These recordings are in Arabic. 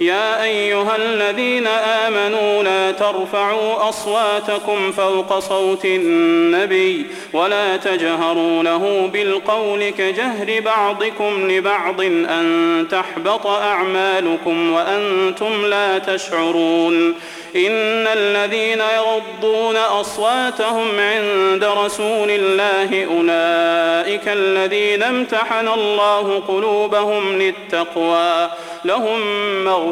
يا أيها الذين آمنوا لا ترفعوا أصواتكم فوق صوت النبي ولا تجهروا له بالقول كجهر بعضكم لبعض أن تحبط أعمالكم وأنتم لا تشعرون. إن الذين يغضون أصواتهم عند رسول الله أولئك الذين امتحن الله قلوبهم للتقوى لهم مغفرة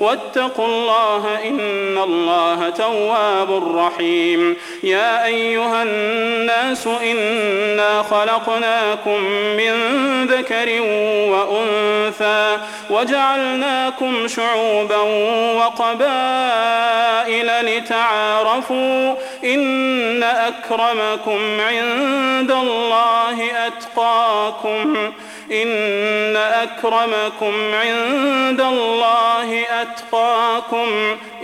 واتقوا الله إن الله تواب رحيم. يا أيها الناس إنا خلقناكم من ذكر وأنثى وجعلناكم شعوبا وقبائل لتعارفوا إن أكرمكم عند الله أتقاكم إن أكرمكم عند الله أتقاكم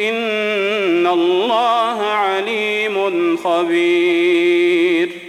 إن الله عليم خبير